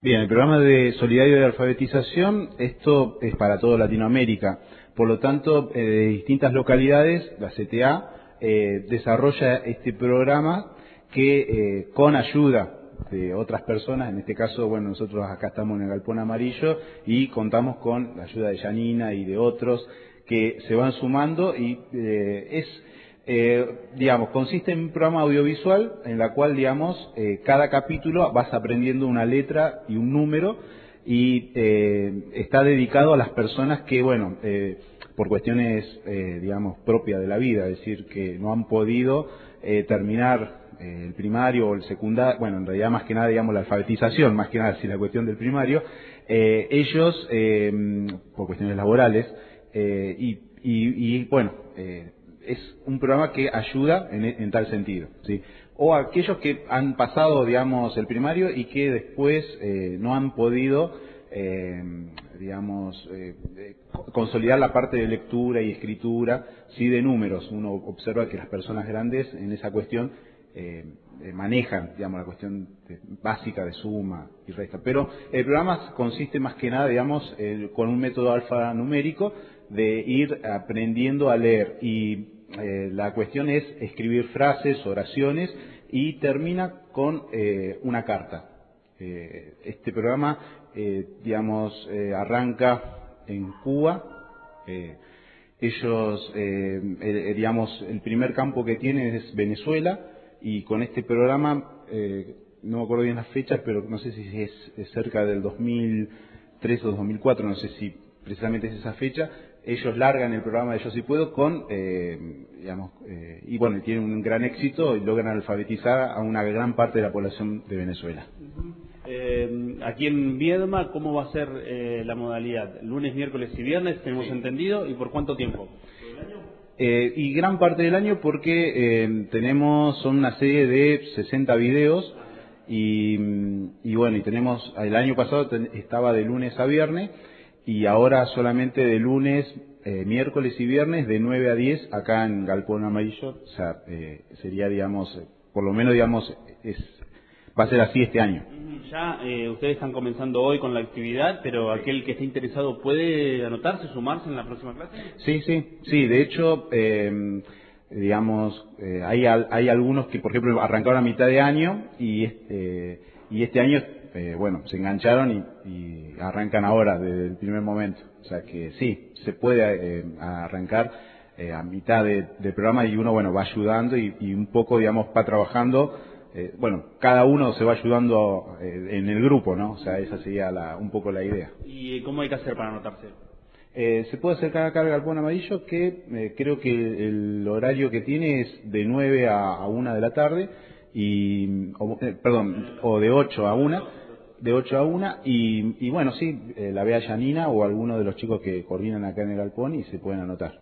Bien, el programa de solidario de alfabetización, esto es para toda Latinoamérica. Por lo tanto, eh, de distintas localidades, la CTA eh, desarrolla este programa que eh, con ayuda de otras personas, en este caso, bueno, nosotros acá estamos en el Galpón Amarillo y contamos con la ayuda de Yanina y de otros que se van sumando y es eh, digamos, consiste en un programa audiovisual en la cual, digamos, eh, cada capítulo vas aprendiendo una letra y un número y eh, está dedicado a las personas que, bueno, por cuestiones, digamos, propias de la vida, es decir, que no han podido terminar el primario o el secundario, bueno, en realidad más que nada, digamos, la alfabetización, más que nada, si la cuestión del primario, ellos, por cuestiones laborales, y, y, bueno, es un programa que ayuda en, tal sentido. ¿sí? O aquellos que han pasado, digamos, el primario y que después eh, no han podido, eh, digamos, eh, consolidar la parte de lectura y escritura, sí de números. Uno observa que las personas grandes en esa cuestión manejan, digamos, la cuestión básica de suma y resta. Pero el programa consiste más que nada, digamos, con un método alfanumérico de ir aprendiendo a leer y eh, la cuestión es escribir frases, oraciones y termina con eh, una carta. Eh, este programa, digamos, arranca en Cuba. ellos, digamos, el primer campo que tienen es Venezuela y con este programa, no me acuerdo bien las fechas, pero no sé si es cerca del 2003 o 2004, no sé si precisamente es esa fecha, ellos largan el programa de Yo Si Puedo con, eh, digamos, eh, y bueno, tienen un gran éxito y logran alfabetizar a una gran parte de la población de Venezuela. Eh, aquí en Viedma, ¿cómo va a ser la modalidad? ¿Lunes, miércoles y viernes, tenemos entendido? ¿Y por cuánto tiempo? y gran parte del año porque tenemos, son una serie de 60 videos y, y bueno, y tenemos, el año pasado estaba de lunes a viernes y ahora solamente de lunes, eh, miércoles y viernes de 9 a 10 acá en Galpón Amarillo. O sea, eh, sería, digamos, eh, por lo menos, digamos, es, va a ser así este año. Ya ustedes están comenzando hoy con la actividad, pero aquel que esté interesado puede anotarse, sumarse en la próxima clase. Sí, sí, sí. De hecho, digamos, hay, hay algunos que, por ejemplo, arrancaron a mitad de año y este, y este año eh, bueno, se engancharon y, arrancan ahora desde el primer momento. O sea que sí, se puede eh, arrancar eh, a mitad del programa y uno, bueno, va ayudando y, un poco, digamos, va trabajando. bueno, cada uno se va ayudando en el grupo, ¿no? O sea, esa sería un poco la idea. ¿Y cómo hay que hacer para anotarse? se puede acercar acá al Galpón Amarillo, que creo que el horario que tiene es de 9 a, 1 de la tarde, y, perdón, o de 8 a 1 de 8 a 1 y, y bueno, sí, eh, la vea Yanina o alguno de los chicos que coordinan acá en el Galpón y se pueden anotar.